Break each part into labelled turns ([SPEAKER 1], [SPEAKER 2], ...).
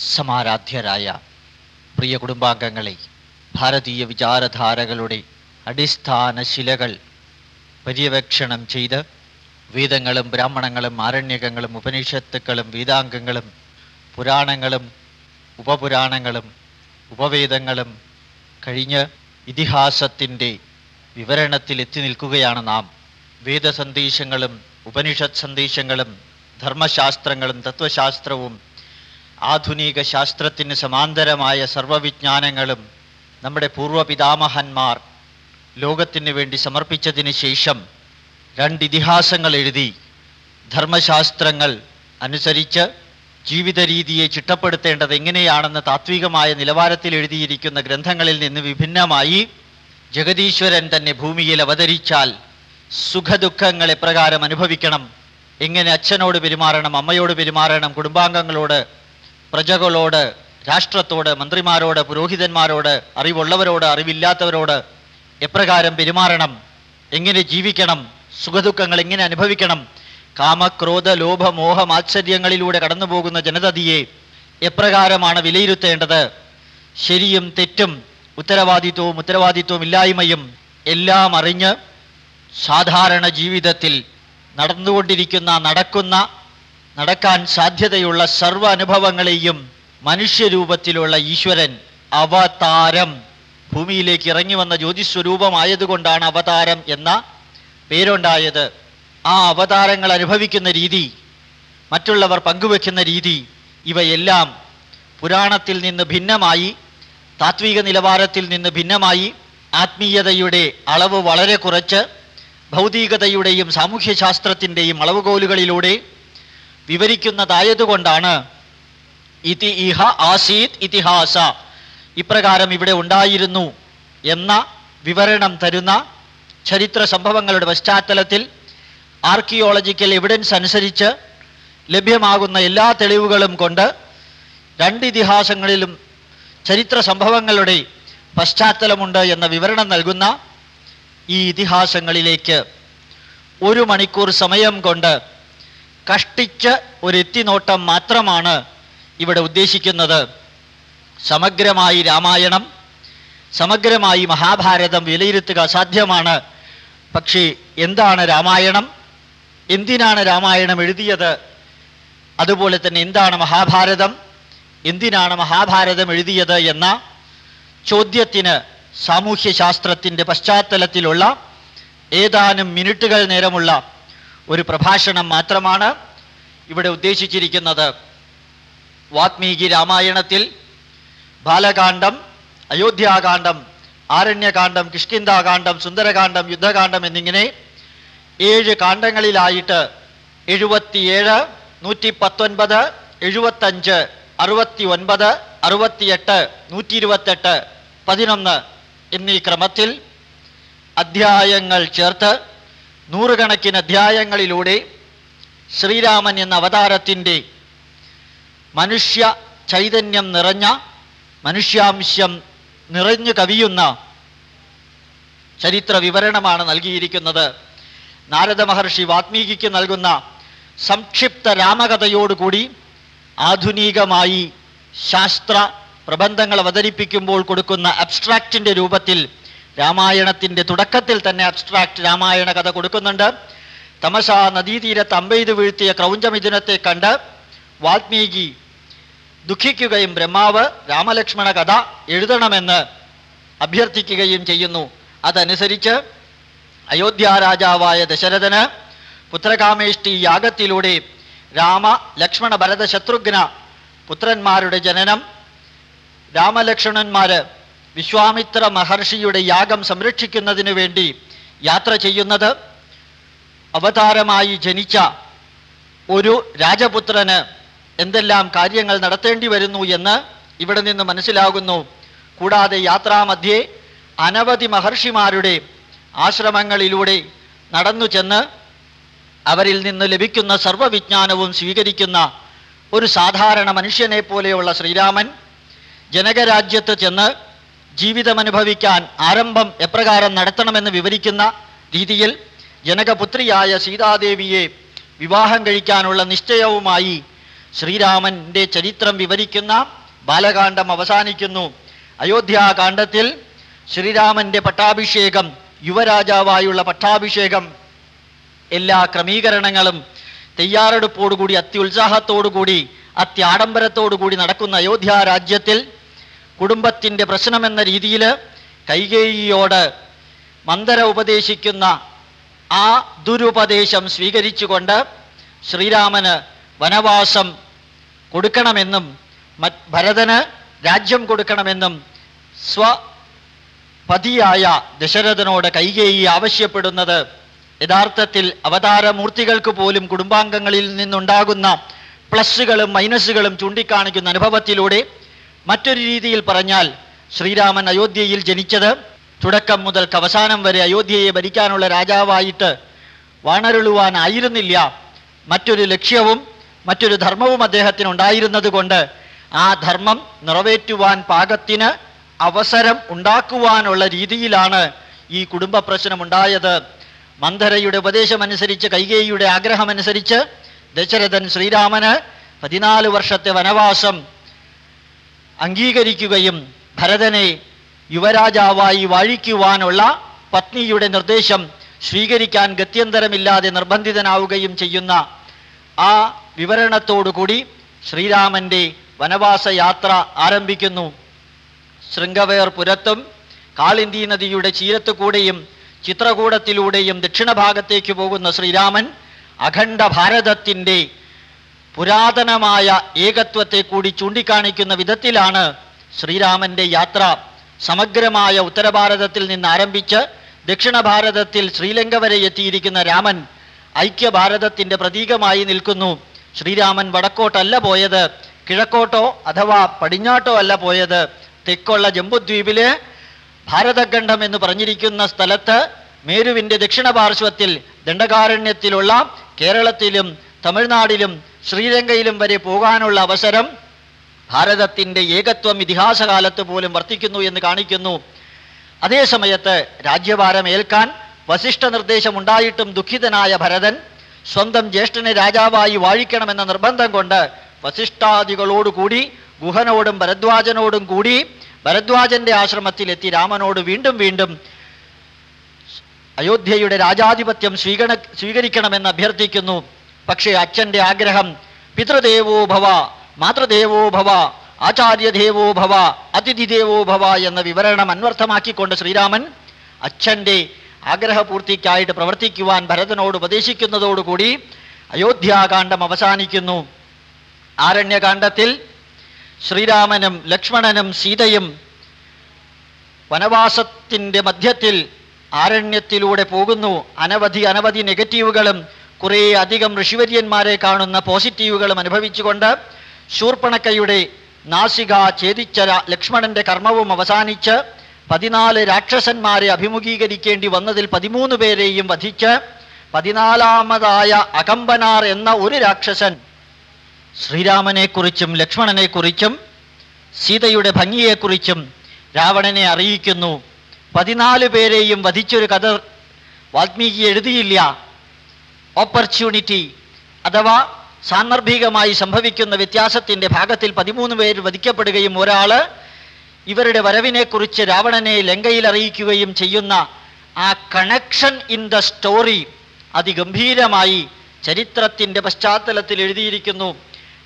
[SPEAKER 1] സമാരാധ്യരായ പ്രിയ കുടുംബാംഗങ്ങളെ ഭാരതീയ വിചാരധാരകളുടെ അടിസ്ഥാന ശിലകൾ പര്യവേക്ഷണം ചെയ്ത് വേദങ്ങളും ബ്രാഹ്മണങ്ങളും ആരണ്യകങ്ങളും ഉപനിഷത്തുക്കളും വേദാംഗങ്ങളും പുരാണങ്ങളും ഉപപുരാണങ്ങളും ഉപവേദങ്ങളും കഴിഞ്ഞ് ഇതിഹാസത്തിന്റെ വിവരണത്തിൽ എത്തി നിൽക്കുകയാണ് നാം. വേദസന്ദേശങ്ങളും ഉപനിഷത് സന്ദേശങ്ങളും ധർമ്മശാസ്ത്രങ്ങളും തത്വശാസ്ത്രവും ആധുനിക ശാസ്ത്രത്തിന് സമാന്തരമായ സർവവിജ്ഞാനങ്ങളും നമ്മുടെ പൂർവപിതാമഹന്മാർ ലോകത്തിന് വേണ്ടി സമർപ്പിച്ചതിന് ശേഷം രണ്ട് ഇതിഹാസങ്ങൾ എഴുതി ധർമ്മശാസ്ത്രങ്ങൾ അനുസരിച്ച് ജീവിത രീതിയെ ചിട്ടപ്പെടുത്തേണ്ടത് എങ്ങനെയാണെന്ന് താത്വികമായ നിലവാരത്തിൽ എഴുതിയിരിക്കുന്ന ഗ്രന്ഥങ്ങളിൽ നിന്ന് വിഭിന്നമായി ജഗദീശ്വരൻ തന്നെ ഭൂമിയിൽ അവതരിച്ചാൽ സുഖദുഃഖങ്ങൾ എപ്രകാരം അനുഭവിക്കണം? എങ്ങനെ അച്ഛനോട് പെരുമാറണം അമ്മയോട് പെരുമാറണം കുടുംബാംഗങ്ങളോട് പ്രജകളോട് രാഷ്ട്രത്തോട് മന്ത്രിമാരോട് പുരോഹിതന്മാരോട് അറിവുള്ളവരോട് അറിവില്ലാത്തവരോട് എപ്രകാരം പെരുമാറണം? എങ്ങനെ ജീവിക്കണം? സുഖദുഃഖങ്ങൾ എങ്ങനെ അനുഭവിക്കണം? കാമക്രോധ ലോഭ മോഹ മാത്സര്യങ്ങളിലൂടെ കടന്നു പോകുന്ന ജനതതിയെ എപ്രകാരമാണ് വിലയിരുത്തേണ്ടത്? ശരിയും തെറ്റും ഉത്തരവാദിത്വവും ഉത്തരവാദിത്വവും ഇല്ലായ്മയും എല്ലാം അറിഞ്ഞ് സാധാരണ ജീവിതത്തിൽ നടന്നുകൊണ്ടിരിക്കുന്ന നടക്കുന്ന നടക്കാൻ സാധ്യതയുള്ള സർവ അനുഭവങ്ങളെയും മനുഷ്യരൂപത്തിലുള്ള ഈശ്വരൻ അവതാരം. ഭൂമിയിലേക്ക് ഇറങ്ങി വന്ന ജ്യോതിസ്വരൂപമായതുകൊണ്ടാണ് അവതാരം എന്ന പേരുണ്ടായത്. ആ അവതാരങ്ങൾ അനുഭവിക്കുന്ന രീതി മറ്റുള്ളവർ പങ്കുവെക്കുന്ന രീതി ഇവയെല്ലാം പുരാണത്തിൽ നിന്ന് ഭിന്നമായി താത്വിക നിലവാരത്തിൽ നിന്ന് ഭിന്നമായി ആത്മീയതയുടെ അളവ് വളരെ കുറച്ച് ഭൗതികതയുടെയും സാമൂഹ്യശാസ്ത്രത്തിന്റെയും അളവുകോലുകളിലൂടെ വിവരിക്കുന്നതായതുകൊണ്ടാണ് ഇതി ഇഹ ആസീത് ഇതിഹാസ. ഇപ്രകാരം ഇവിടെ ഉണ്ടായിരുന്നു എന്ന വിവരണം തരുന്ന ചരിത്ര സംഭവങ്ങളുടെ പശ്ചാത്തലത്തിൽ ആർക്കിയോളജിക്കൽ എവിഡൻസ് അനുസരിച്ച് ലഭ്യമാകുന്ന എല്ലാ തെളിവുകളും കൊണ്ട് രണ്ട് ഇതിഹാസങ്ങളിലും ചരിത്ര സംഭവങ്ങളുടെ പശ്ചാത്തലമുണ്ട് എന്ന വിവരണം നൽകുന്ന ഈ ഇതിഹാസങ്ങളിലേക്ക് ഒരു മണിക്കൂർ സമയം കൊണ്ട് കഷ്ടിച്ച് ഒരു എത്തിനോട്ടം മാത്രമാണ് ഇവിടെ ഉദ്ദേശിക്കുന്നത്. സമഗ്രമായി രാമായണം സമഗ്രമായി മഹാഭാരതം വിലയിരുത്തുക അസാധ്യമാണ് പക്ഷേ എന്താണ് രാമായണം? എന്തിനാണ് രാമായണം എഴുതിയത്? അതുപോലെ തന്നെ എന്താണ് മഹാഭാരതം? എന്തിനാണ് മഹാഭാരതം എഴുതിയത് എന്ന ചോദ്യത്തിന് സാമൂഹ്യശാസ്ത്രത്തിന്റെ പശ്ചാത്തലത്തിലുള്ള ഏതാനും മിനിറ്റുകൾ നേരമുള്ള ഒരു പ്രഭാഷണം മാത്രമാണ് ഇവിടെ ഉദ്ദേശിച്ചിരിക്കുന്നത്. വാത്മീകി രാമായണത്തിൽ ബാലകാന്ഡം അയോധ്യാകാന്ഡം ആരണ്യകാന്ഡം കിഷ്കിന്താകാന്ഡം സുന്ദരകാന്ഡം യുദ്ധകാന്ഡം എന്നിങ്ങനെ ഏഴ് കാണ്ഡങ്ങളിലായിട്ട് എഴുപത്തിയേഴ് നൂറ്റി പത്തൊൻപത് എഴുപത്തഞ്ച് അറുപത്തി ഒൻപത് അറുപത്തിയെട്ട് നൂറ്റി ഇരുപത്തെട്ട് പതിനൊന്ന് എന്നീ ക്രമത്തിൽ അധ്യായങ്ങൾ ചേർത്ത് നൂറുകണക്കിന് അധ്യായങ്ങളിലൂടെ ശ്രീരാമൻ എന്ന അവതാരത്തിന്റെ മനുഷ്യ ചൈതന്യം നിറഞ്ഞ മനുഷ്യാംശം നിറഞ്ഞു കവിയുന്ന ചരിത്ര വിവരണമാണ് നൽകിയിരിക്കുന്നത്. നാരദ മഹർഷി വാത്മീകിക്ക് നൽകുന്ന സംക്ഷിപ്ത രാമകഥയോടുകൂടി ആധുനികമായി ശാസ്ത്ര പ്രബന്ധങ്ങൾ അവതരിപ്പിക്കുമ്പോൾ കൊടുക്കുന്ന അബ്സ്ട്രാക്റ്റിന്റെ രൂപത്തിൽ രാമായണത്തിന്റെ തുടക്കത്തിൽ തന്നെ അബ്സ്ട്രാക്ട് രാമായണ കഥ കൊടുക്കുന്നുണ്ട്. തമശ നദീതീരത്ത് അമ്പെയ്ത് വീഴ്ത്തിയ ക്രൗഞ്ചമിഥുനത്തെ കണ്ട് വാൽമീകി ദുഃഖിക്കുകയും ബ്രഹ്മാവ് രാമലക്ഷ്മണ കഥ എഴുതണമെന്ന് അഭ്യർത്ഥിക്കുകയും ചെയ്യുന്നു. അതനുസരിച്ച് അയോധ്യ രാജാവായ ദശരഥന് പുത്രകാമേഷ്ടി യാഗത്തിലൂടെ രാമ ലക്ഷ്മണ ഭരത ശത്രുഘ്ന പുത്രന്മാരുടെ ജനനം രാമലക്ഷ്മണന്മാര് വിശ്വാമിത്ര മഹർഷിയുടെ യാഗം സംരക്ഷിക്കുന്നതിന് വേണ്ടി യാത്ര ചെയ്യുന്നത് അവതാരമായി ജനിച്ച ഒരു രാജപുത്രന് എന്തെല്ലാം കാര്യങ്ങൾ നടത്തേണ്ടി വരുന്നു എന്ന് ഇവിടെ നിന്ന് മനസ്സിലാകുന്നു. കൂടാതെ യാത്രാമധ്യേ അനവധി മഹർഷിമാരുടെ ആശ്രമങ്ങളിലൂടെ നടന്നു ചെന്ന് അവരിൽ നിന്ന് ലഭിക്കുന്ന സർവവിജ്ഞാനവും സ്വീകരിക്കുന്ന ഒരു സാധാരണ മനുഷ്യനെ പോലെയുള്ള ശ്രീരാമൻ ജനകരാജ്യത്ത് ചെന്ന് ജീവിതമനുഭവിക്കാൻ ആരംഭം എപ്രകാരം നടത്തണമെന്ന് വിവരിക്കുന്ന രീതിയിൽ ജനകപുത്രിയായ സീതാദേവിയെ വിവാഹം കഴിക്കാനുള്ള നിശ്ചയവുമായി ശ്രീരാമന്റെ ചരിത്രം വിവരിക്കുന്ന ബാലകാന്ഡം അവസാനിക്കുന്നു. അയോധ്യാകാന്ഡത്തിൽ ശ്രീരാമന്റെ പട്ടാഭിഷേകം യുവരാജാവായുള്ള പട്ടാഭിഷേകം എല്ലാ ക്രമീകരണങ്ങളും തയ്യാറെടുപ്പോടുകൂടി അത്യുത്സാഹത്തോടുകൂടി അത്യാഡംബരത്തോടുകൂടി നടക്കുന്ന അയോധ്യ രാജ്യത്തിൽ കുടുംബത്തിന്റെ പ്രശ്നമെന്ന രീതിയിൽ കൈകേയിയോട് മന്ദര ഉപദേശിക്കുന്ന ആ ദുരുപദേശം സ്വീകരിച്ചുകൊണ്ട് ശ്രീരാമന് വനവാസം കൊടുക്കണമെന്നും ഭരതന് രാജ്യം കൊടുക്കണമെന്നും സ്വപതിയായ ദശരഥനോട് കൈകേയി ആവശ്യപ്പെടുന്നത് യഥാർത്ഥത്തിൽ അവതാരമൂർത്തികൾക്ക് പോലും കുടുംബാംഗങ്ങളിൽ നിന്നുണ്ടാകുന്ന പ്ലസ്സുകളും മൈനസുകളും ചൂണ്ടിക്കാണിക്കുന്ന അനുഭവത്തിലൂടെ മറ്റൊരു രീതിയിൽ പറഞ്ഞാൽ ശ്രീരാമൻ അയോധ്യയിൽ ജനിച്ചത് തുടക്കം മുതൽ അവസാനം വരെ അയോധ്യയെ ഭരിക്കാനുള്ള രാജാവായിട്ട് വാണരുളുവാനായിരുന്നില്ല മറ്റൊരു ലക്ഷ്യവും മറ്റൊരു ധർമ്മവും അദ്ദേഹത്തിന് ഉണ്ടായിരുന്നത് കൊണ്ട് ആ ധർമ്മം നിറവേറ്റുവാൻ പാകത്തിന് അവസരം ഉണ്ടാക്കുവാനുള്ള രീതിയിലാണ് ഈ കുടുംബ പ്രശ്നമുണ്ടായത്. മന്ധരയുടെ ഉപദേശമനുസരിച്ച് കൈകേയിയുടെ ആഗ്രഹമനുസരിച്ച് ദശരഥൻ ശ്രീരാമന് പതിനാല് വർഷത്തെ വനവാസം അംഗീകരിക്കുകയും ഭരതനെ യുവരാജാവായി വാഴിക്കുവാനുള്ള പത്നിയുടെ നിർദ്ദേശം സ്വീകരിക്കാൻ ഗത്യന്തരമില്ലാതെ നിർബന്ധിതനാവുകയും ചെയ്യുന്ന ആ വിവരണത്തോടുകൂടി ശ്രീരാമന്റെ വനവാസ യാത്ര ആരംഭിക്കുന്നു. ശൃംഗവേർ പുരത്തും കാളിന്തി നദിയുടെ ചീരത്തു കൂടെയും ചിത്രകൂടത്തിലൂടെയും ദക്ഷിണഭാഗത്തേക്ക് പോകുന്ന ശ്രീരാമൻ അഖണ്ഡ ഭാരതത്തിന്റെ പുരാതനമായ ഏകത്വത്തെ കൂടി ചൂണ്ടിക്കാണിക്കുന്ന വിധത്തിലാണ് ശ്രീരാമന്റെ യാത്ര സമഗ്രമായ ഉത്തരഭാരതത്തിൽ നിന്ന് ആരംഭിച്ച് ദക്ഷിണ ഭാരതത്തിൽ ശ്രീലങ്ക വരെ എത്തിയിരിക്കുന്ന രാമൻ ഐക്യഭാരതത്തിന്റെ പ്രതീകമായി നിൽക്കുന്നു. ശ്രീരാമൻ വടക്കോട്ടല്ല പോയത് കിഴക്കോട്ടോ അഥവാ പടിഞ്ഞാട്ടോ അല്ല പോയത് തെക്കുള്ള ജമ്പുദ്വീപിലെ ഭാരതഖണ്ഡം എന്ന് പറഞ്ഞിരിക്കുന്ന സ്ഥലത്ത് മേരുവിന്റെ ദക്ഷിണ പാർശ്വത്തിൽ ദണ്ഡകാരണ്യത്തിലുള്ള കേരളത്തിലും തമിഴ്നാടിലും ശ്രീലങ്കയിലും വരെ പോകാനുള്ള അവസരം ഭാരതത്തിന്റെ ഏകത്വം ഇതിഹാസകാലത്ത് പോലും വർത്തിക്കുന്നു എന്ന് കാണിക്കുന്നു. അതേ സമയത്ത് രാജ്യഭാരം ഏൽക്കാൻ വസിഷ്ഠ നിർദ്ദേശമുണ്ടായിട്ടും ദുഃഖിതനായ ഭരതൻ സ്വന്തം ജ്യേഷ്ഠനെ രാജാവായി വാഴിക്കണമെന്ന നിർബന്ധം കൊണ്ട് വസിഷ്ഠാദികളോടുകൂടി ഗുഹനോടും ഭരദ്വാജനോടും കൂടി ഭരദ്വാജന്റെ ആശ്രമത്തിലെത്തി രാമനോട് വീണ്ടും വീണ്ടും അയോധ്യയുടെ രാജാധിപത്യം സ്വീകരണ സ്വീകരിക്കണമെന്ന് അഭ്യർത്ഥിക്കുന്നു. പക്ഷേ അച്ഛന്റെ ആഗ്രഹം പിതൃദേവോ ഭവ മാതൃദേവോ ഭവ ആചാര്യദേവോ ഭവ അതിഥിദേവോ ഭവ എന്ന വിവരണം അന്വർത്ഥമാക്കിക്കൊണ്ട് ശ്രീരാമൻ അച്ഛന്റെ ആഗ്രഹപൂർത്തിക്കായിട്ട് പ്രവർത്തിക്കുവാൻ ഭരതനോട് ഉപദേശിക്കുന്നതോടുകൂടി അയോധ്യാകാന്ഡം അവസാനിക്കുന്നു. ആരണ്യകാന്ഡത്തിൽ ശ്രീരാമനും ലക്ഷ്മണനും സീതയും വനവാസത്തിന്റെ മധ്യത്തിൽ ആരണ്യത്തിലൂടെ പോകുന്നു. അനവധി അനവധി നെഗറ്റീവുകളും കുറേ അധികം ഋഷിവര്യന്മാരെ കാണുന്ന പോസിറ്റീവുകളും അനുഭവിച്ചുകൊണ്ട് ശൂർപ്പണക്കയുടെ നാസിക ഛേദിച്ച ലക്ഷ്മണന്റെ കർമ്മവും അവസാനിച്ച് പതിനാല് രാക്ഷസന്മാരെ അഭിമുഖീകരിക്കേണ്ടി വന്നതിൽ പതിമൂന്ന് പേരെയും വധിച്ച് പതിനാലാമതായ അകമ്പനാർ എന്ന ഒരു രാക്ഷസൻ ശ്രീരാമനെക്കുറിച്ചും ലക്ഷ്മണനെക്കുറിച്ചും സീതയുടെ ഭംഗിയെക്കുറിച്ചും രാവണനെ അറിയിക്കുന്നു. പതിനാല് പേരെയും വധിച്ചൊരു കഥ വാൽമീകി എഴുതിയില്ല ഓപ്പർച്യൂണിറ്റി അഥവാ സാന്ദർഭികമായി സംഭവിക്കുന്ന വ്യത്യാസത്തിന്റെ ഭാഗത്തിൽ പതിമൂന്ന് പേർ വധിക്കപ്പെടുകയും ഒരാൾ ഇവരുടെ വരവിനെക്കുറിച്ച് രാവണനെ ലങ്കയിൽ അറിയിക്കുകയും ചെയ്യുന്ന ആ കണക്ഷൻ ഇൻ ദ സ്റ്റോറി അതിഗംഭീരമായി ചരിത്രത്തിന്റെ പശ്ചാത്തലത്തിൽ എഴുതിയിരിക്കുന്നു.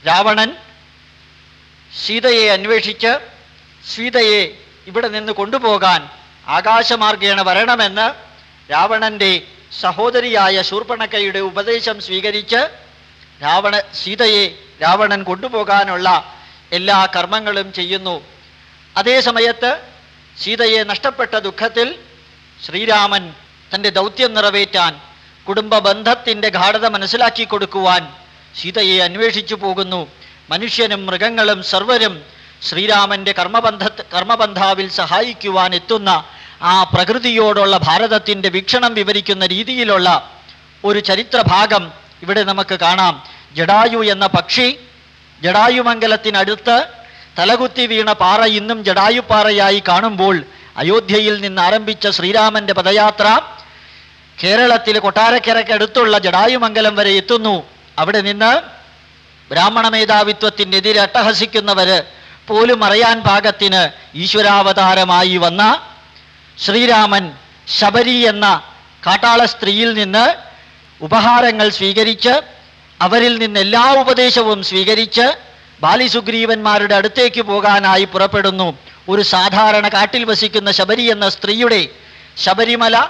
[SPEAKER 1] രാവണൻ സീതയെ അന്വേഷിച്ച് സീതയെ ഇവിടെ നിന്ന് കൊണ്ടുപോകാൻ ആകാശമാർഗേണ വരണമെന്ന് രാവണന്റെ സഹോദരിയായ ശൂർപ്പണക്കയുടെ ഉപദേശം സ്വീകരിച്ച് രാവണ സീതയെ രാവണൻ കൊണ്ടുപോകാനുള്ള എല്ലാ കർമ്മങ്ങളും ചെയ്യുന്നു. അതേ സമയത്ത് സീതയെ നഷ്ടപ്പെട്ട ദുഃഖത്തിൽ ശ്രീരാമൻ തന്റെ ദൗത്യം നിറവേറ്റാൻ കുടുംബ ബന്ധത്തിന്റെ ഗാഠത മനസ്സിലാക്കി കൊടുക്കുവാൻ സീതയെ അന്വേഷിച്ചു പോകുന്നു. മനുഷ്യനും മൃഗങ്ങളും സർവരും ശ്രീരാമന്റെ കർമ്മബന്ധ കർമ്മബന്ധാവിൽ സഹായിക്കുവാൻ എത്തുന്ന ആ പ്രകൃതിയോടുള്ള ഭാരതത്തിന്റെ വീക്ഷണം വിവരിക്കുന്ന രീതിയിലുള്ള ഒരു ചരിത്രഭാഗം ഇവിടെ നമുക്ക് കാണാം. ജഡായു എന്ന പക്ഷി ജഡായുമംഗലത്തിനടുത്ത് തലകുത്തി വീണ പാറ ഇന്നും ജഡായുപ്പാറയായി കാണുമ്പോൾ അയോധ്യയിൽ നിന്ന് ആരംഭിച്ച ശ്രീരാമന്റെ പദയാത്ര കേരളത്തിൽ കൊട്ടാരക്കരക്കടുത്തുള്ള ജഡായുമംഗലം വരെ എത്തുന്നു. അവിടെ നിന്ന് ബ്രാഹ്മണ മേധാവിത്വത്തിനെതിരെ അട്ടഹസിക്കുന്നവര് പോലും അറിയാൻ പാകത്തിന് ഈശ്വരാവതാരമായി വന്ന ശ്രീരാമൻ ശബരി എന്ന കാട്ടാള സ്ത്രീയിൽ നിന്ന് ഉപഹാരങ്ങൾ സ്വീകരിച്ച് അവരിൽ നിന്ന് എല്ലാ ഉപദേശവും സ്വീകരിച്ച് ബാലിസുഗ്രീവന്മാരുടെ അടുത്തേക്ക് പോകാനായി പുറപ്പെടുന്നു. ഒരു സാധാരണ കാട്ടിൽ വസിക്കുന്ന ശബരി എന്ന സ്ത്രീയുടെ ശബരിമല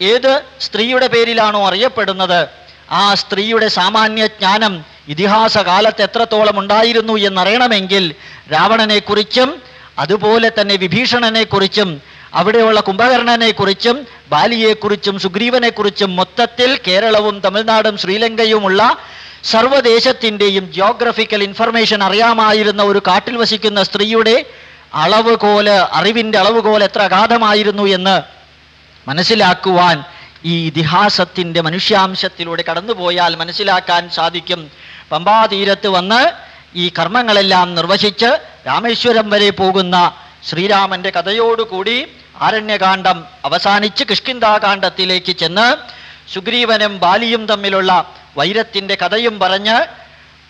[SPEAKER 1] ഏത് സ്ത്രീയുടെ പേരിലാണോ അറിയപ്പെടുന്നത്? ആ സ്ത്രീയുടെ സാമാന്യ ജ്ഞാനം ഇതിഹാസ കാലത്ത് എത്രത്തോളം ഉണ്ടായിരുന്നു എന്നറിയണമെങ്കിൽ രാവണനെക്കുറിച്ചും അതുപോലെ തന്നെ വിഭീഷണനെക്കുറിച്ചും അവിടെയുള്ള കുംഭകർണനെ കുറിച്ചും ബാലിയെ കുറിച്ചും സുഗ്രീവനെ കുറിച്ചും മൊത്തത്തിൽ കേരളവും തമിഴ്നാടും ശ്രീലങ്കയുമുള്ള സർവദേശത്തിന്റെയും ജിയോഗ്രഫിക്കൽ ഇൻഫർമേഷൻ അറിയാമായിരുന്ന ഒരു കാട്ടിൽ വസിക്കുന്ന സ്ത്രീയുടെ അളവുകോൽ അറിവിന്റെ അളവുകോൽ എത്ര അഗാധമായിരുന്നു എന്ന് മനസ്സിലാക്കുവാൻ ഈ ഇതിഹാസത്തിന്റെ മനുഷ്യാംശത്തിലൂടെ കടന്നുപോയാൽ മനസ്സിലാക്കാൻ സാധിക്കും. പമ്പാതീരത്ത് വന്ന് ഈ കർമ്മങ്ങളെല്ലാം നിർവഹിച്ച് രാമേശ്വരം വരെ പോകുന്ന ശ്രീരാമന്റെ കഥയോടുകൂടി ആരണ്യകാന്ഡം അവസാനിച്ച് കിഷ്കിന്താകാന്ഡത്തിലേക്ക് ചെന്ന് സുഗ്രീവനും ബാലിയും തമ്മിലുള്ള വൈരത്തിന്റെ കഥയും പറഞ്ഞ്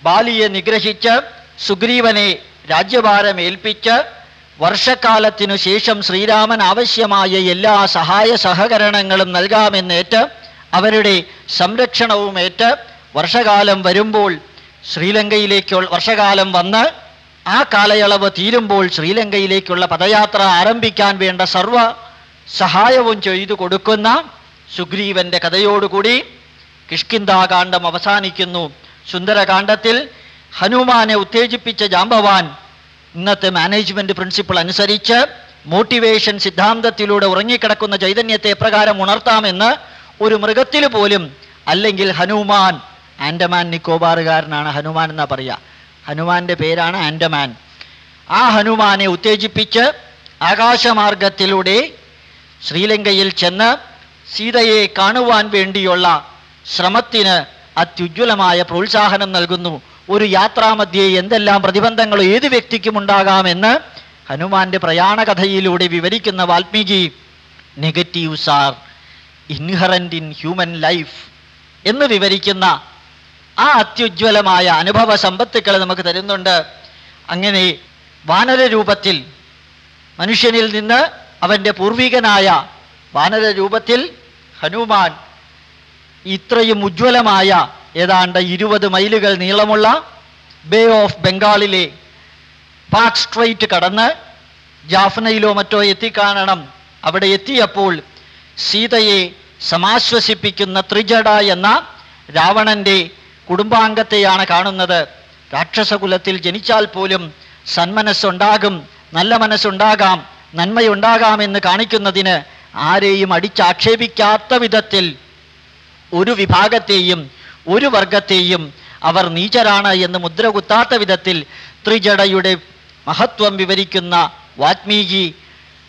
[SPEAKER 1] ബാലിയെ നിഗ്രഹിച്ച് സുഗ്രീവനെ രാജ്യഭാരം ഏൽപ്പിച്ച് വർഷക്കാലത്തിനു ശേഷം ശ്രീരാമൻ ആവശ്യമായ എല്ലാ സഹായ സഹകരണങ്ങളും നൽകാമെന്നേറ്റ് അവരുടെ സംരക്ഷണവും ഏറ്റ് വർഷകാലം വരുമ്പോൾ ശ്രീലങ്കയിലേക്കുള്ള വർഷകാലം വന്ന് ആ കാലയളവ് തീരുമ്പോൾ ശ്രീലങ്കയിലേക്കുള്ള പദയാത്ര ആരംഭിക്കാൻ വേണ്ട സർവ സഹായവും ചെയ്തു കൊടുക്കുന്ന സുഗ്രീവന്റെ കഥയോടുകൂടി കിഷ്കിന്താകാന്ഡം അവസാനിക്കുന്നു. സുന്ദരകാന്ഡത്തിൽ ഹനുമാനെ ഉത്തേജിപ്പിച്ച ജാംബവാൻ ഇന്നത്തെ മാനേജ്മെന്റ് പ്രിൻസിപ്പിൾ അനുസരിച്ച് മോട്ടിവേഷൻ സിദ്ധാന്തത്തിലൂടെ ഉറങ്ങിക്കിടക്കുന്ന ചൈതന്യത്തെ എപ്രകാരം ഉണർത്താമെന്ന് ഒരു മൃഗത്തിൽ പോലും അല്ലെങ്കിൽ ഹനുമാൻ ആൻഡമാൻ നിക്കോബാറുകാരനാണ് ഹനുമാൻ എന്നാ പറയുക ഹനുമാന്റെ പേരാണ് ആൻഡമാൻ. ആ ഹനുമാനെ ഉത്തേജിപ്പിച്ച് ആകാശമാർഗത്തിലൂടെ ശ്രീലങ്കയിൽ ചെന്ന് സീതയെ കാണുവാൻ വേണ്ടിയുള്ള ശ്രമത്തിന് അത്യുജ്വലമായ പ്രോത്സാഹനം നൽകുന്നു. ഒരു യാത്രാമധ്യേ എന്തെല്ലാം പ്രതിബന്ധങ്ങൾ ഏത് വ്യക്തിക്കും ഉണ്ടാകാമെന്ന് ഹനുമാന്റെ പ്രയാണകഥയിലൂടെ വിവരിക്കുന്ന Valmiki negatives are inherent in human life എന്ന് വിവരിക്കുന്ന ആ അത്യുജ്വലമായ അനുഭവ സമ്പത്തുക്കൾ നമുക്ക് തരുന്നുണ്ട്. അങ്ങനെ വാനര രൂപത്തിൽ മനുഷ്യനിൽ നിന്ന് അവന്റെ പൂർവികനായ വാനര രൂപത്തിൽ ഹനുമാൻ ഇത്രയും ഉജ്ജ്വലമായ ഏതാണ്ട് ഇരുപത് മൈലുകൾ നീളമുള്ള ബേ ഓഫ് ബംഗാളിലെ പാക് സ്ട്രൈറ്റ് കടന്ന് ജാഫ്നയിലോ മറ്റോ എത്തിക്കാണണം. അവിടെ എത്തിയപ്പോൾ സീതയെ സമാശ്വസിപ്പിക്കുന്ന ത്രിജട എന്ന രാവണന്റെ കുടുംബാംഗത്തെയാണ് കാണുന്നത്. രാക്ഷസകുലത്തിൽ ജനിച്ചാൽ പോലും സന്മനസ്സുണ്ടാകും നല്ല മനസ്സുണ്ടാകാം നന്മയുണ്ടാകാമെന്ന് കാണിക്കുന്നതിന് ആരെയും അടിച്ചാക്ഷേപിക്കാത്ത വിധത്തിൽ ഒരു വിഭാഗത്തെയും ഒരു വർഗത്തെയും അവർ നീചരാണ് എന്ന് മുദ്ര കുത്താത്ത വിധത്തിൽ ത്രിജടയുടെ മഹത്വം വിവരിക്കുന്ന വാത്മീകി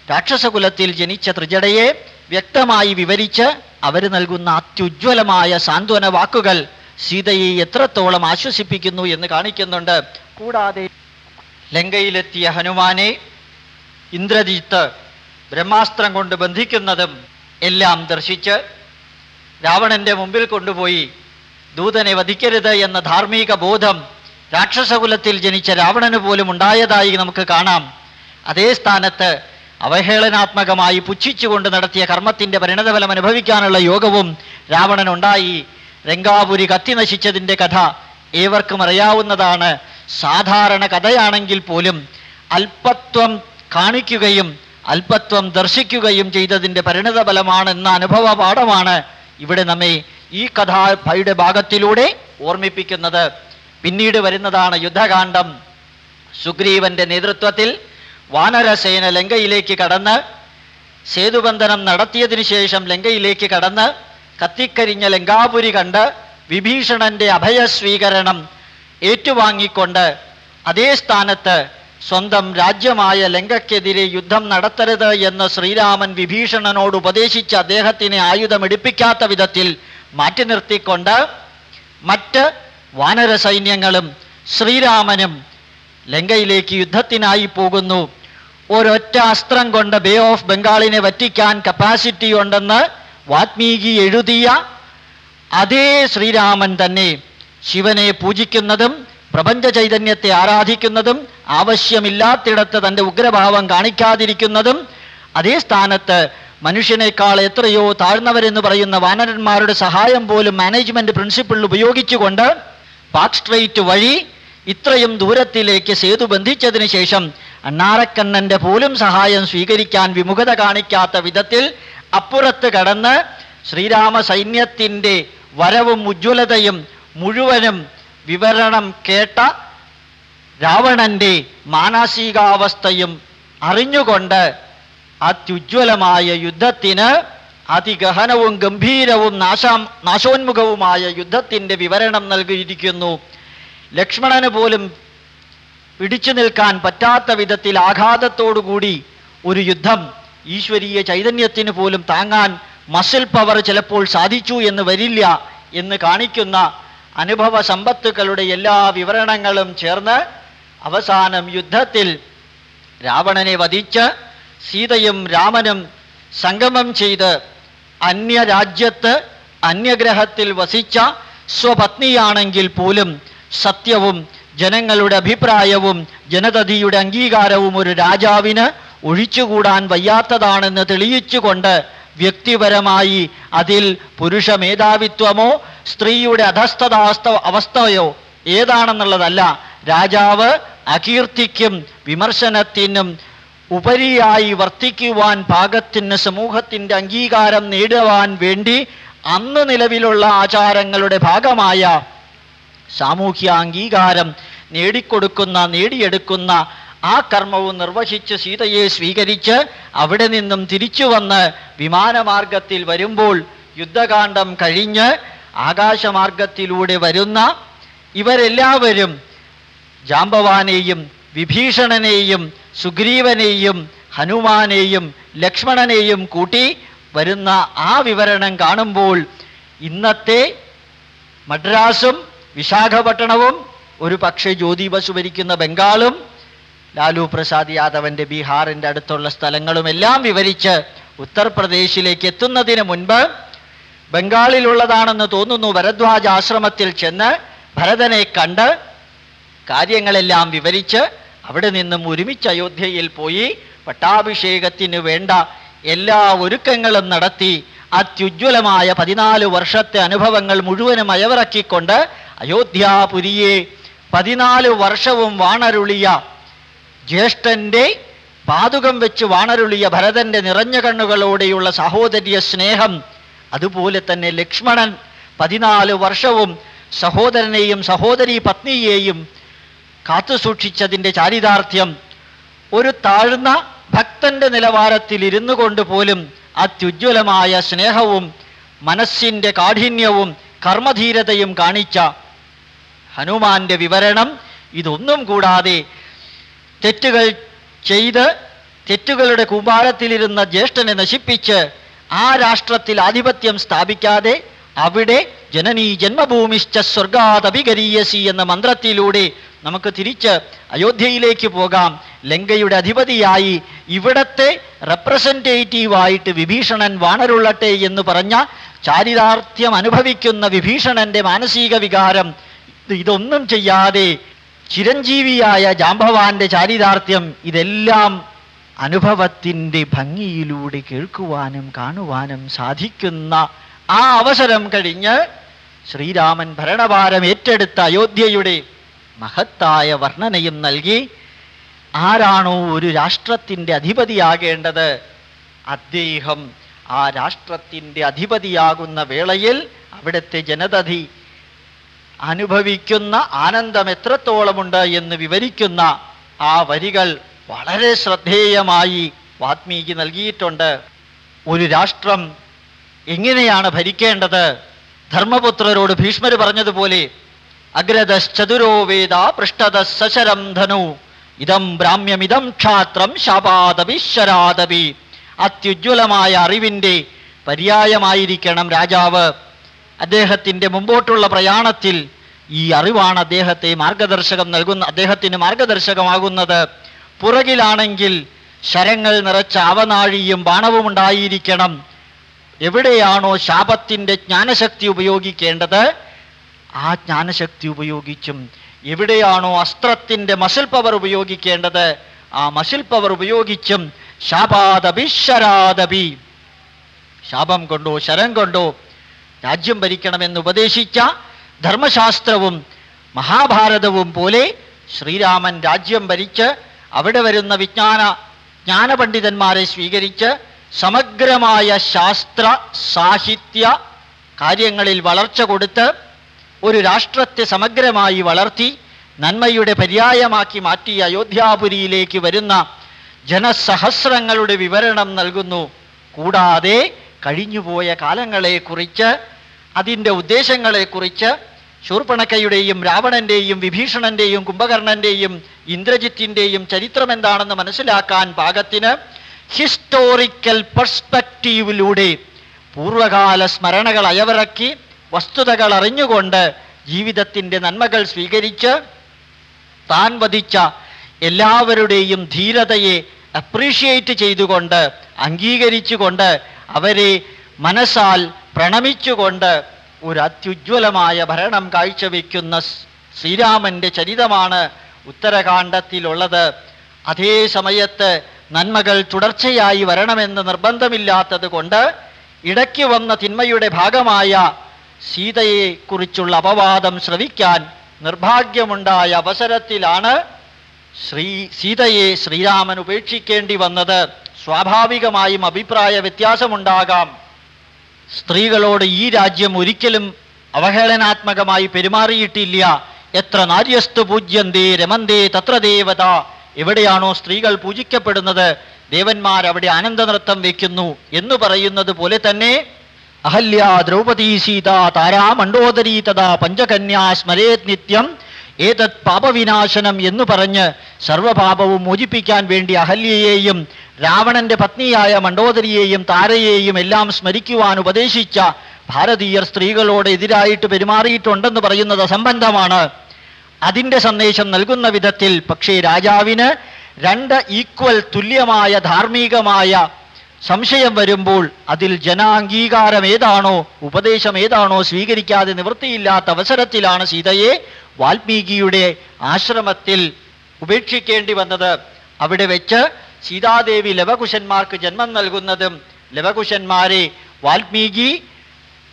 [SPEAKER 1] രാക്ഷസകുലത്തിൽ ജനിച്ച ത്രിജടയെ വ്യക്തമായി വിവരിച്ച് അവർ നൽകുന്ന അത്യുജ്വലമായ സാന്ത്വന വാക്കുകൾ സീതയെ എത്രത്തോളം ആശ്വസിപ്പിക്കുന്നു എന്ന് കാണിക്കുന്നുണ്ട്. കൂടാതെ ലങ്കയിലെത്തിയ ഹനുമാനെ ഇന്ദ്രജിത്ത് ബ്രഹ്മാസ്ത്രം കൊണ്ട് ബന്ധിക്കുന്നതും എല്ലാം ദർശിച്ച് രാവണന്റെ മുമ്പിൽ കൊണ്ടുപോയി ദൂതനെ വധിക്കരുത് എന്ന ധാർമ്മിക ബോധം രാക്ഷസകുലത്തിൽ ജനിച്ച രാവണന് പോലും ഉണ്ടായതായി നമുക്ക് കാണാം. അതേ സ്ഥാനത്ത് അവഹേളനാത്മകമായി പുച്ഛിച്ചുകൊണ്ട് നടത്തിയ കർമ്മത്തിന്റെ പരിണതഫലം അനുഭവിക്കാനുള്ള യോഗവും രാവണനുണ്ടായി. രംഗാപുരി കത്തി നശിച്ചതിന്റെ കഥ ഏവർക്കും അറിയാവുന്നതാണ്. സാധാരണ കഥയാണെങ്കിൽ പോലും അല്പത്വം കാണിക്കുകയും അല്പത്വം ദർശിക്കുകയും ചെയ്തതിന്റെ പരിണതഫലമാണെന്ന അനുഭവ പാഠമാണ് ഇവിടെ നമ്മെ ഈ കഥായുടെ ഭാഗത്തിലൂടെ ഓർമ്മിപ്പിക്കുന്നത്. പിന്നീട് വരുന്നതാണ് യുദ്ധകാന്ഡം. സുഗ്രീവന്റെ നേതൃത്വത്തിൽ വാനരസേന ലങ്കയിലേക്ക് കടന്ന് സേതുബന്ധനം നടത്തിയതിനു ശേഷം ലങ്കയിലേക്ക് കടന്ന് കത്തിക്കരിഞ്ഞ ലങ്കാപുരി കണ്ട് വിഭീഷണന്റെ അഭയസ്വീകരണം ഏറ്റുവാങ്ങിക്കൊണ്ട് അതേ സ്ഥാനത്ത് സ്വന്തം രാജ്യമായ ലങ്കക്കെതിരെ യുദ്ധം നടത്തരുത് എന്ന് ശ്രീരാമൻ വിഭീഷണനോട് ഉപദേശിച്ച് ആയുധം ആയുധമെടുപ്പിക്കാത്ത വിധത്തിൽ മാറ്റി നിർത്തിക്കൊണ്ട് മറ്റ് വാനര സൈന്യങ്ങളും ശ്രീരാമനും ലങ്കയിലേക്ക് യുദ്ധത്തിനായി പോകുന്നു. ഒരൊറ്റ അസ്ത്രം കൊണ്ട് ബേ ഓഫ് ബംഗാളിനെ വറ്റിക്കാൻ കപ്പാസിറ്റി ഉണ്ടെന്ന് വാത്മീകി എഴുതിയ അതേ ശ്രീരാമൻ തന്നെ ശിവനെ പൂജിക്കുന്നതും പ്രപഞ്ച ചൈതന്യത്തെ ആരാധിക്കുന്നതും ആവശ്യമില്ലാത്തിടത്ത് തന്റെ ഉഗ്രഭാവം കാണിക്കാതിരിക്കുന്നതും അതേ സ്ഥാനത്ത് മനുഷ്യനേക്കാൾ എത്രയോ താഴ്ന്നവരെന്ന് പറയുന്ന വാനരന്മാരുടെ സഹായം പോലും മാനേജ്മെന്റ് പ്രിൻസിപ്പിൾ ഉപയോഗിച്ചുകൊണ്ട് പാക് സ്ട്രൈറ്റ് വഴി ഇത്രയും ദൂരത്തിലേക്ക് സേതു ബന്ധിച്ചതിന് ശേഷം അണ്ണാറക്കണ്ണന്റെ പോലും സഹായം സ്വീകരിക്കാൻ വിമുഖത കാണിക്കാത്ത വിധത്തിൽ അപ്പുറത്ത് കടന്ന് ശ്രീരാമ സൈന്യത്തിന്റെ വരവും ഉജ്ജ്വലതയും മുഴുവനും വിവരണം കേട്ട രാവണന്റെ മാനസികാവസ്ഥയും അറിഞ്ഞുകൊണ്ട് അത്യുജ്വലമായ യുദ്ധത്തിന് അതിഗഹനവും ഗംഭീരവും നാശാം നാശോന്മുഖവുമായ യുദ്ധത്തിന്റെ വിവരണം നൽകിയിരിക്കുന്നു. ലക്ഷ്മണന് പോലും പിടിച്ചു നിൽക്കാൻ പറ്റാത്ത വിധത്തിൽ ആഘാതത്തോടുകൂടി ഒരു യുദ്ധം ഈശ്വരീയ ചൈതന്യത്തിന് പോലും താങ്ങാൻ മസിൽ പവർ ചിലപ്പോൾ സാധിച്ചു എന്ന് വരില്ല എന്ന് കാണിക്കുന്ന അനുഭവ സമ്പത്തുക്കളുടെ എല്ലാ വിവരണങ്ങളും ചേർന്ന് അവസാനം യുദ്ധത്തിൽ രാവണനെ വധിച്ച് സീതയും രാമനും സംഗമം ചെയ്ത് അന്യരാജ്യത്ത് അന്യഗ്രഹത്തിൽ വസിച്ച സ്വപത്നിയാണെങ്കിൽ പോലും സത്യവും ജനങ്ങളുടെ അഭിപ്രായവും ജനതതിയുടെ അംഗീകാരവും ഒരു രാജാവിന് ഒഴിച്ചുകൂടാൻ വയ്യാത്തതാണെന്ന് തെളിയിച്ചുകൊണ്ട് വ്യക്തിപരമായി അതിൽ പുരുഷ മേധാവിത്വമോ സ്ത്രീയുടെ അധസ്ഥതാസ്ത അവസ്ഥയോ ഏതാണെന്നുള്ളതല്ല. രാജാവ് അകീർത്തിക്കും വിമർശനത്തിനും ഉപരിയായി വർത്തിക്കുവാൻ പാകത്തിന് സമൂഹത്തിന്റെ അംഗീകാരം നേടുവാൻ വേണ്ടി അന്ന് നിലവിലുള്ള ആചാരങ്ങളുടെ ഭാഗമായ സാമൂഹ്യ അംഗീകാരം നേടിക്കൊടുക്കുന്ന നേടിയെടുക്കുന്ന ആ കർമ്മവും നിർവഹിച്ച് സീതയെ സ്വീകരിച്ച് അവിടെ നിന്നും തിരിച്ചു വന്ന് വിമാനമാർഗത്തിൽ വരുമ്പോൾ യുദ്ധകാന്ഡം കഴിഞ്ഞ് ആകാശമാർഗത്തിലൂടെ വരുന്ന ഇവരെല്ലാവരും ജാമ്പവാനെയും വിഭീഷണനെയും സുഗ്രീവനെയും ഹനുമാനെയും ലക്ഷ്മണനെയും കൂട്ടി വരുന്ന ആ വിവരണം കാണുമ്പോൾ ഇന്നത്തെ മദ്രാസും വിശാഖപട്ടണവും ഒരു പക്ഷേ ജ്യോതി ഭരിക്കുന്ന ബംഗാളും ലാലു പ്രസാദ് യാദവന്റെ ബീഹാറിന്റെ അടുത്തുള്ള സ്ഥലങ്ങളും എല്ലാം വിവരിച്ച് ഉത്തർപ്രദേശിലേക്ക് എത്തുന്നതിന് മുൻപ് ബംഗാളിലുള്ളതാണെന്ന് തോന്നുന്നു ഭരദ്വാജ ആശ്രമത്തിൽ ചെന്ന് ഭരതനെ കണ്ട് കാര്യങ്ങളെല്ലാം വിവരിച്ച് അവിടെ നിന്നും ഒരുമിച്ച് അയോധ്യയിൽ പോയി പട്ടാഭിഷേകത്തിന് വേണ്ട എല്ലാ ഒരുക്കങ്ങളും നടത്തി അത്യുജ്വലമായ പതിനാല് വർഷത്തെ അനുഭവങ്ങൾ മുഴുവനും അയവിറക്കിക്കൊണ്ട് അയോധ്യാപുരിയെ പതിനാല് വർഷവും വാണരുളിയ ജ്യേഷ്ഠന്റെ പാതുകം വെച്ച് വാണരുളിയ ഭരതന്റെ നിറഞ്ഞ കണ്ണുകളോടെയുള്ള സഹോദര്യ സ്നേഹം അതുപോലെ തന്നെ ലക്ഷ്മണൻ പതിനാല് വർഷവും സഹോദരനെയും സഹോദരി പത്നിയെയും കാത്തുസൂക്ഷിച്ചതിന്റെ ചാരിതാർത്ഥ്യം ഒരു താഴ്ന്ന ഭക്തന്റെ നിലവാരത്തിൽ ഇരുന്നു കൊണ്ട് പോലും അത്യുജ്വലമായ സ്നേഹവും മനസ്സിന്റെ കാഠിന്യവും കർമ്മധീരതയും കാണിച്ച ഹനുമാന്റെ വിവരണം ഇതൊന്നും കൂടാതെ തെറ്റുകൾ ചെയ്ത് തെറ്റുകളുടെ കൂമ്പാരത്തിലിരുന്ന ജ്യേഷ്ഠനെ നശിപ്പിച്ച് ആ രാഷ്ട്രത്തിൽ ആധിപത്യം സ്ഥാപിക്കാതെ അവിടെ ജനനീ ജന്മഭൂമിശ്ച സ്വർഗാതഭിഗരീയസി എന്ന മന്ത്രത്തിലൂടെ നമുക്ക് തിരിച്ച് അയോധ്യയിലേക്ക് പോകാം. ലങ്കയുടെ അധിപതിയായി ഇവിടത്തെ റെപ്രസെന്റേറ്റീവായിട്ട് വിഭീഷണൻ വാണരുള്ളട്ടെ എന്ന് പറഞ്ഞ ചാരിതാർത്ഥ്യം അനുഭവിക്കുന്ന വിഭീഷണന്റെ മാനസിക വികാരം ഇതൊന്നും ചെയ്യാതെ ചിരഞ്ജീവിയായ ജാംബവാന്റെ ചാരിതാർത്ഥ്യം ഇതെല്ലാം അനുഭവത്തിന്റെ ഭംഗിയിലൂടെ കേൾക്കുവാനും കാണുവാനും സാധിക്കുന്ന ആ അവസരം കഴിഞ്ഞ് ശ്രീരാമൻ ഭരണഭാരം ഏറ്റെടുത്ത അയോധ്യയുടെ മഹത്തായ വർണനയും നൽകി. ആരാണോ ഒരു രാഷ്ട്രത്തിന്റെ അധിപതിയാകേണ്ടത്? അദ്ദേഹം ആ രാഷ്ട്രത്തിന്റെ അധിപതിയാകുന്ന വേളയിൽ അവിടുത്തെ ജനതധി അനുഭവിക്കുന്ന ആനന്ദം എത്രത്തോളമുണ്ട് എന്ന് വിവരിക്കുന്ന ആ വരികൾ വളരെ ശ്രദ്ധേയമായി വാത്മീകി നൽകിയിട്ടുണ്ട്. ഒരു രാഷ്ട്രം എങ്ങനെയാണ് ഭരിക്കേണ്ടത്? ധർമ്മപുത്രരോട് ഭീഷ്മർ പറഞ്ഞതുപോലെ അഗ്രതശ്ചതുരോ വേദ പൃഷ്ടത സശരം ധനു ഇതം ബ്രാഹ്മ്യമിതം ക്ഷാത്രം ശാപാദപി ശരാദപി അത്യുജ്വലമായ അറിവിന്റെ പര്യായമായിരിക്കണം രാജാവ്. അദ്ദേഹത്തിന്റെ മുമ്പോട്ടുള്ള പ്രയാണത്തിൽ ഈ അറിവാണ് അദ്ദേഹത്തെ മാർഗദർശകം നൽകുന്ന അദ്ദേഹത്തിന് മാർഗദർശകമാകുന്നത്. പുറകിലാണെങ്കിൽ ശരങ്ങൾ നിറച്ച അവനാഴിയും ബാണവും ഉണ്ടായിരിക്കണം. എവിടെയാണോ ശാപത്തിന്റെ ജ്ഞാനശക്തി ഉപയോഗിക്കേണ്ടത് ആ ജ്ഞാനശക്തി ഉപയോഗിച്ചും എവിടെയാണോ അസ്ത്രത്തിന്റെ മസിൽ പവർ ഉപയോഗിക്കേണ്ടത് ആ മസിൽ പവർ ഉപയോഗിച്ചും ശാപാദപി ശരാദപി ശാപം കൊണ്ടോ ശരം കൊണ്ടോ രാജ്യം ഭരിക്കണമെന്ന് ഉപദേശിച്ച ധർമ്മശാസ്ത്രവും മഹാഭാരതവും പോലെ ശ്രീരാമൻ രാജ്യം ഭരിച്ച് അവിടെ വരുന്ന വിജ്ഞാന ജ്ഞാനപണ്ഡിതന്മാരെ സ്വീകരിച്ച് സമഗ്രമായ ശാസ്ത്ര സാഹിത്യ കാര്യങ്ങളിൽ വളർച്ച കൊടുത്ത് ഒരു രാഷ്ട്രത്തെ സമഗ്രമായി വളർത്തി നന്മയുടെ പര്യായമാക്കി മാറ്റി അയോധ്യാപുരിയിലേക്ക് വരുന്ന ജനസഹസ്രങ്ങളുടെ വിവരണം നൽകുന്നു. കൂടാതെ കഴിഞ്ഞുപോയ കാലങ്ങളെക്കുറിച്ച് അതിന്റെ ഉദ്ദേശങ്ങളെക്കുറിച്ച് ശൂർപ്പണക്കയുടെയും രാവണന്റെയും വിഭീഷണന്റെയും കുംഭകർണന്റെയും ഇന്ദ്രജിത്തിന്റെയും ചരിത്രം എന്താണെന്ന് മനസ്സിലാക്കാൻ പാകത്തിന് ഹിസ്റ്റോറിക്കൽ പെർസ്പെക്റ്റീവിലൂടെ പൂർവകാല സ്മരണകൾ അയവിറക്കി വസ്തുതകൾ അറിഞ്ഞുകൊണ്ട് ജീവിതത്തിന്റെ നന്മകൾ സ്വീകരിച്ച് താൻ വധിച്ച എല്ലാവരുടെയും ധീരതയെ അപ്രീഷിയേറ്റ് ചെയ്തുകൊണ്ട് അംഗീകരിച്ചുകൊണ്ട് അവരെ മനസ്സാൽ പ്രണമിച്ചുകൊണ്ട് ഒരു അത്യുജ്വലമായ ഭരണം കാഴ്ചവെക്കുന്ന ശ്രീരാമന്റെ ചരിതമാണ് ഉത്തരകാണ്ഡത്തിലുള്ളത്. അതേ സമയത്ത് നന്മകൾ തുടർച്ചയായി വരണമെന്ന് നിർബന്ധമില്ലാത്തത് കൊണ്ട് ഇടയ്ക്ക് വന്ന തിന്മയുടെ ഭാഗമായ സീതയെക്കുറിച്ചുള്ള അപവാദം ശ്രവിക്കാൻ നിർഭാഗ്യമുണ്ടായ അവസരത്തിലാണ് ശ്രീ സീതയെ ശ്രീരാമൻ ഉപേക്ഷിക്കേണ്ടി വന്നത്. സ്വാഭാവികമായും അഭിപ്രായ വ്യത്യാസമുണ്ടാകാം. സ്ത്രീകളോട് ഈ രാജ്യം ഒരിക്കലും അവഹേളനാത്മകമായി പെരുമാറിയിട്ടില്ല. എത്ര നാര്യസ്തു പൂജ്യന്തേ രമന്തേ തത്ര ദേവത. എവിടെയാണോ സ്ത്രീകൾ പൂജിക്കപ്പെടുന്നത്? ദേവന്മാർ അവിടെ ആനന്ദനൃത്തം വയ്ക്കുന്നു എന്ന് പറയുന്നത് പോലെ തന്നെ അഹല്യ ദ്രൗപദീ സീത താരാ മണ്ഡോദരീ തഥാ പഞ്ചകന്യാ സ്മരേത് നിത്യം ഏതത് പാപവിനാശനം എന്ന് പറഞ്ഞ് സർവപാപവും മോചിപ്പിക്കാൻ വേണ്ടി അഹല്യയെയും രാവണന്റെ പത്നിയായ മണ്ഡോദരിയെയും താരയെയും എല്ലാം സ്മരിക്കുവാൻ ഉപദേശിച്ച ഭാരതീയർ സ്ത്രീകളോട് എതിരായിട്ട് പെരുമാറിയിട്ടുണ്ടെന്ന് പറയുന്നത് അസംബന്ധമാണ്. അതിന്റെ സന്ദേശം നൽകുന്ന വിധത്തിൽ പക്ഷേ രാജാവിന് രണ്ട് ഈക്വൽ തുല്യമായ ധാർമ്മികമായ സംശയം വരുമ്പോൾ അതിൽ ജനാംഗീകാരം ഏതാണോ ഉപദേശം ഏതാണോ സ്വീകരിക്കാതെ നിവൃത്തിയില്ലാത്ത അവസരത്തിലാണ് സീതയെ വാൽമീകിയുടെ ആശ്രമത്തിൽ ഉപേക്ഷിക്കേണ്ടി വന്നത്. അവിടെ വെച്ച് സീതാദേവി ലവകുശന്മാർക്ക് ജന്മം നൽകുന്നതും ലവകുശന്മാരെ വാൽമീകി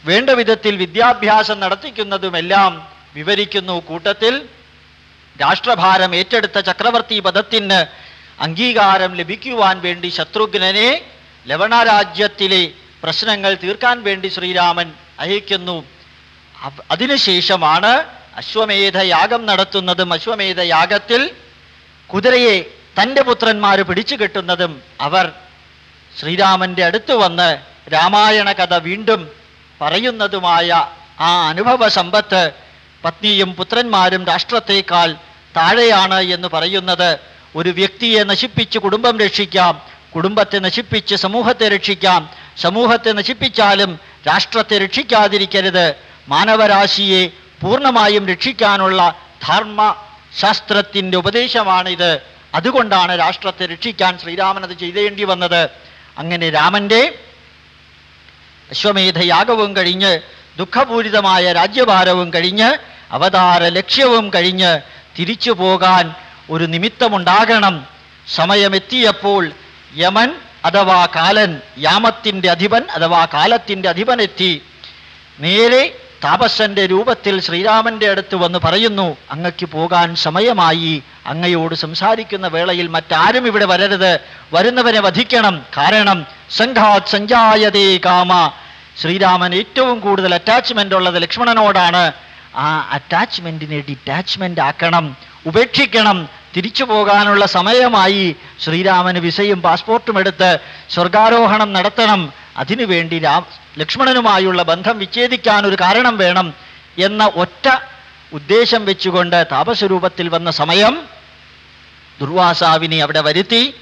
[SPEAKER 1] വേണ്ട വിധത്തിൽ വിദ്യാഭ്യാസം നടത്തിക്കുന്നതുമെല്ലാം വിവരിക്കുന്നു കൂട്ടത്തിൽ. രാഷ്ട്രഭാരം ഏറ്റെടുത്ത ചക്രവർത്തി പദത്തിന് അംഗീകാരം ലഭിക്കുവാൻ വേണ്ടി ശത്രുഘ്നനെ ലവണരാജ്യത്തിലെ പ്രശ്നങ്ങൾ തീർക്കാൻ വേണ്ടി ശ്രീരാമൻ അയക്കുന്നു. അതിനുശേഷമാണ് അശ്വമേധ യാഗം നടത്തുന്നതും അശ്വമേധ യാഗത്തിൽ കുതിരയെ തന്റെ പുത്രന്മാർ പിടിച്ചു കെട്ടുന്നതും അവർ ശ്രീരാമന്റെ അടുത്ത് വന്ന് രാമായണ കഥ വീണ്ടും പറയുന്നതുമായ ആ അനുഭവ സമ്പത്ത് പത്നിയും പുത്രന്മാരും രാഷ്ട്രത്തേക്കാൾ താഴെയാണ് എന്ന് പറയുന്നത്. ഒരു വ്യക്തിയെ നശിപ്പിച്ച് കുടുംബം രക്ഷിക്കാം കുടുംബത്തെ നശിപ്പിച്ച് സമൂഹത്തെ രക്ഷിക്കാം. സമൂഹത്തെ നശിപ്പിച്ചാലും രാഷ്ട്രത്തെ രക്ഷിക്കാതിരിക്കരുത്. മാനവരാശിയെ പൂർണമായും രക്ഷിക്കാനുള്ള ധർമ്മ ശാസ്ത്രത്തിന്റെ ഉപദേശമാണിത്. അതുകൊണ്ടാണ് രാഷ്ട്രത്തെ രക്ഷിക്കാൻ ശ്രീരാമൻ അത് ചെയ്തേണ്ടി വന്നത്. അങ്ങനെ രാമന്റെ അശ്വമേധയാഗവും കഴിഞ്ഞ് ദുഃഖപൂരിതമായ രാജ്യഭാരവും കഴിഞ്ഞ് അവതാര ലക്ഷ്യവും കഴിഞ്ഞ് തിരിച്ചു പോകാൻ ഒരു നിമിത്തമുണ്ടാകണം. സമയമെത്തിയപ്പോൾ യമൻ അഥവാ കാലൻ യാമത്തിന്റെ അധിപൻ അഥവാ കാലത്തിന്റെ അധിപനെത്തി. നേരെ താപസന്റെ രൂപത്തിൽ ശ്രീരാമന്റെ അടുത്ത് വന്ന് പറയുന്നു അങ്ങക്ക് പോകാൻ സമയമായി. അങ്ങയോട് സംസാരിക്കുന്ന വേളയിൽ മറ്റാരും ഇവിടെ വരരുത്. വരുന്നവരെ വധിക്കണം. കാരണം സംഘാത് സഞ്ജായതേ കാമ. ശ്രീരാമൻ ഏറ്റവും കൂടുതൽ അറ്റാച്ച്മെന്റ് ഉള്ളത് ലക്ഷ്മണനോടാണ്. ആ അറ്റാച്ച്മെന്റിനെ ഡിറ്റാച്ച്മെന്റ് ആക്കണം ഉപേക്ഷിക്കണം. തിരിച്ചു പോകാനുള്ള സമയമായി. ശ്രീരാമന് വിസയും പാസ്പോർട്ടും എടുത്ത് സ്വർഗാരോഹണം നടത്തണം. അതിനുവേണ്ടി രാം ലക്ഷ്മണനുമായുള്ള ബന്ധം വിച്ഛേദിക്കാൻ ഒരു കാരണം വേണം എന്ന ഒറ്റ ഉദ്ദേശം വെച്ചുകൊണ്ട് താപസ്വരൂപത്തിൽ വന്ന സമയം ദുർവാസാവിനെ അവിടെ വരുത്തി.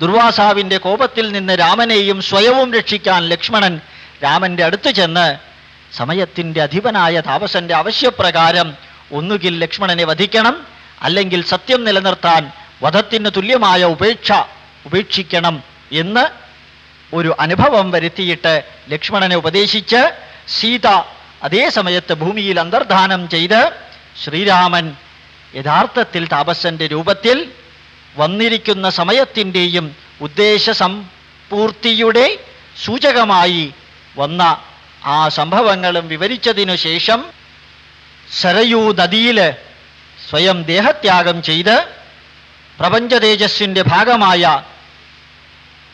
[SPEAKER 1] ദുർവാസാവിന്റെ കോപത്തിൽ നിന്ന് രാമനെയും സ്വയവും രക്ഷിക്കാൻ ലക്ഷ്മണൻ രാമന്റെ അടുത്ത് ചെന്ന് സമയത്തിന്റെ അധിപനായ താപസന്റെ ആവശ്യപ്രകാരം ഒന്നുകിൽ ലക്ഷ്മണനെ വധിക്കണം അല്ലെങ്കിൽ സത്യം നിലനിർത്താൻ വധത്തിന് തുല്യമായ ഉപേക്ഷ ഉപേക്ഷിക്കണം എന്ന് ഒരു അനുഭവം വരുത്തിയിട്ട് ലക്ഷ്മണനെ ഉപദേശിച്ച് സീത അതേ സമയത്ത് ഭൂമിയിൽ അന്തർധാനം ചെയ്ത് ശ്രീരാമൻ യഥാർത്ഥത്തിൽ താപസന്റെ രൂപത്തിൽ വന്നിരിക്കുന്ന സമയത്തിന്റെയും ഉദ്ദേശ സമ്പൂർത്തിയുടെ സൂചകമായി വന്ന ആ സംഭവങ്ങളും വിവരിച്ചതിനു ശേഷം സരയൂ നദിയിൽ സ്വയം ദേഹത്യാഗം ചെയ്ത് പ്രപഞ്ചതേജസ്സിന്റെ ഭാഗമായ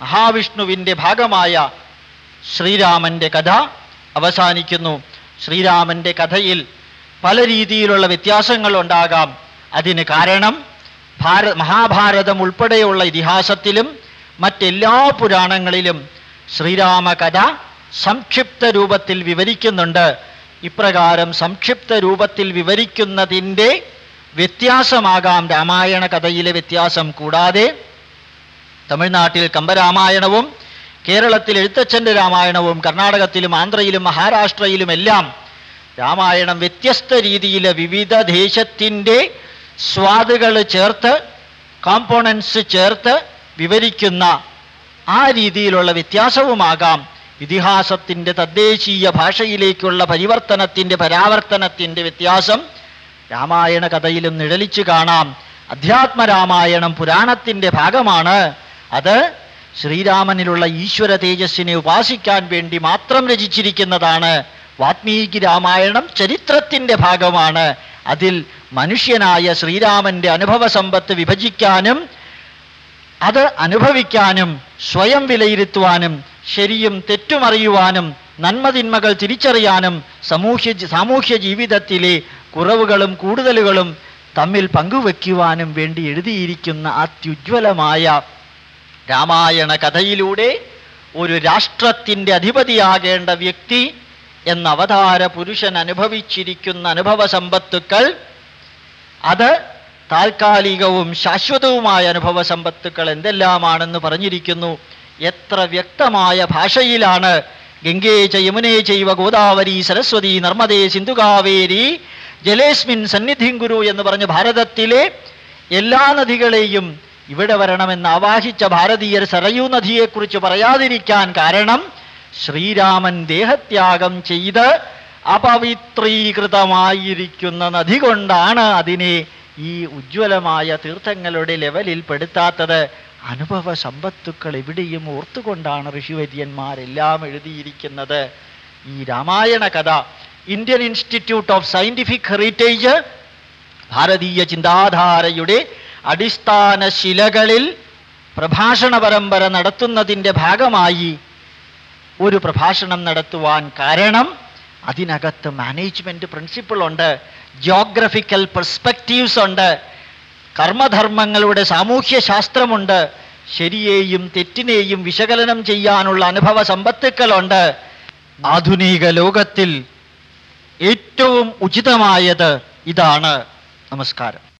[SPEAKER 1] മഹാവിഷ്ണുവിന്റെ ഭാഗമായ ശ്രീരാമന്റെ കഥ അവസാനിക്കുന്നു. ശ്രീരാമന്റെ കഥയിൽ പല രീതിയിലുള്ള വ്യത്യാസങ്ങൾ ഉണ്ടാകാം. അതിന് കാരണം ഭാര മഹാഭാരതം ഉൾപ്പെടെയുള്ള ഇതിഹാസത്തിലും മറ്റെല്ലാ പുരാണങ്ങളിലും ശ്രീരാമ കഥ സംക്ഷിപ്ത രൂപത്തിൽ വിവരിക്കുന്നുണ്ട്. ഇപ്രകാരം സംക്ഷിപ്ത രൂപത്തിൽ വിവരിക്കുന്നതിന്റെ വ്യത്യാസമാകാം രാമായണ കഥയിലെ വ്യത്യാസം. കൂടാതെ തമിഴ്നാട്ടിൽ കമ്പരാമായണവും കേരളത്തിൽ എഴുത്തച്ഛന്റെ രാമായണവും കർണാടകത്തിലും ആന്ധ്രയിലും മഹാരാഷ്ട്രയിലുമെല്ലാം രാമായണം വ്യത്യസ്ത രീതിയിലെ വിവിധ ദേശത്തിന്റെ സ്വാദുകൾ ചേർത്ത് കോമ്പോണൻസ് ചേർത്ത് വിവരിക്കുന്ന ആ രീതിയിലുള്ള വ്യത്യാസവുമാകാം ഇതിഹാസത്തിന്റെ തദ്ദേശീയ ഭാഷയിലേക്കുള്ള പരിവർത്തനത്തിന്റെ പരാവർത്തനത്തിന്റെ വ്യത്യാസം. രാമായണ കഥയിലും നിഴലിച്ചു കാണാം. അധ്യാത്മരാമായണം പുരാണത്തിന്റെ ഭാഗമാണ്. അത് ശ്രീരാമനിലുള്ള ഈശ്വര തേജസ്സിനെ ഉപാസിക്കാൻ വേണ്ടി മാത്രം രചിച്ചിരിക്കുന്നതാണ് വാത്മീകി രാമായണം ചരിത്രത്തിന്റെ ഭാഗമാണ്. അതിൽ മനുഷ്യനായ ശ്രീരാമന്റെ അനുഭവ സമ്പത്ത് വിഭജിക്കാനും അത് അനുഭവിക്കാനും സ്വയം വിലയിരുത്തുവാനും ശരിയും തെറ്റുമറിയുവാനും നന്മതിന്മകൾ തിരിച്ചറിയാനും സമൂഹ്യ സാമൂഹ്യ ജീവിതത്തിലെ കുറവുകളും കൂടുതലുകളും തമ്മിൽ പങ്കുവെക്കുവാനും വേണ്ടി എഴുതിയിരിക്കുന്ന അത്യുജ്വലമായ രാമായണ കഥയിലൂടെ ഒരു രാഷ്ട്രത്തിന്റെ അധിപതിയാകേണ്ട വ്യക്തി എന്ന അവതാര പുരുഷൻ അനുഭവിച്ചിരിക്കുന്ന അനുഭവ സമ്പത്തുക്കൾ അത് താൽക്കാലികവും ശാശ്വതവുമായ അനുഭവ സമ്പത്തുക്കൾ എന്തെല്ലാമാണെന്ന് പറഞ്ഞിരിക്കുന്നു. എത്ര വ്യക്തമായ ഭാഷയിലാണ് ഗംഗേ ച യമുനേ ചൈവ ഗോദാവരി സരസ്വതി നർമ്മദേ സിന്ധുകാവേരി ജലേസ്മിൻ സന്നിധിം ഗുരു എന്ന് പറഞ്ഞ് ഭാരതത്തിലെ എല്ലാ നദികളെയും ഇവിടെ വരണമെന്ന് ആവാഹിച്ച ഭാരതീയർ സരയൂ നദിയെക്കുറിച്ച് പറയാതിരിക്കാൻ കാരണം ശ്രീരാമൻ ദേഹത്യാഗം ചെയ്ത് അപവിത്രീകൃതമായിരിക്കുന്ന നദി കൊണ്ടാണ് അതിനെ ഈ ഉജ്ജ്വലമായ തീർത്ഥങ്ങളുടെ ലെവലിൽ പെടുത്താത്തത്. അനുഭവ സമ്പത്തുക്കൾ എവിടെയും ഓർത്തുകൊണ്ടാണ് ഋഷിവര്യന്മാരെല്ലാം എഴുതിയിരിക്കുന്നത്. ഈ രാമായണ കഥ Indian institute of scientific heritage ഭാരതീയ ചിന്താധാരയുടെ അടിസ്ഥാന ശിലകളിൽ പ്രഭാഷണ പരമ്പര നടത്തുന്നതിന്റെ ഭാഗമായി ഒരു പ്രഭാഷണം നടത്തുവാൻ കാരണം അതിനകത്ത് മാനേജ്മെന്റ് പ്രിൻസിപ്പിൾ ഉണ്ട് ജോഗ്രഫിക്കൽ പെർസ്പെക്റ്റീവ്സ് ഉണ്ട് കർമ്മധർമ്മങ്ങളുടെ സാമൂഹ്യ ശാസ്ത്രമുണ്ട് ശരിയെയും തെറ്റിനെയും വിശകലനം ചെയ്യാനുള്ള അനുഭവ സമ്പത്തുക്കളുണ്ട്. ആധുനിക ലോകത്തിൽ ഏറ്റവും ഉചിതമായത് ഇതാണ്. നമസ്കാരം.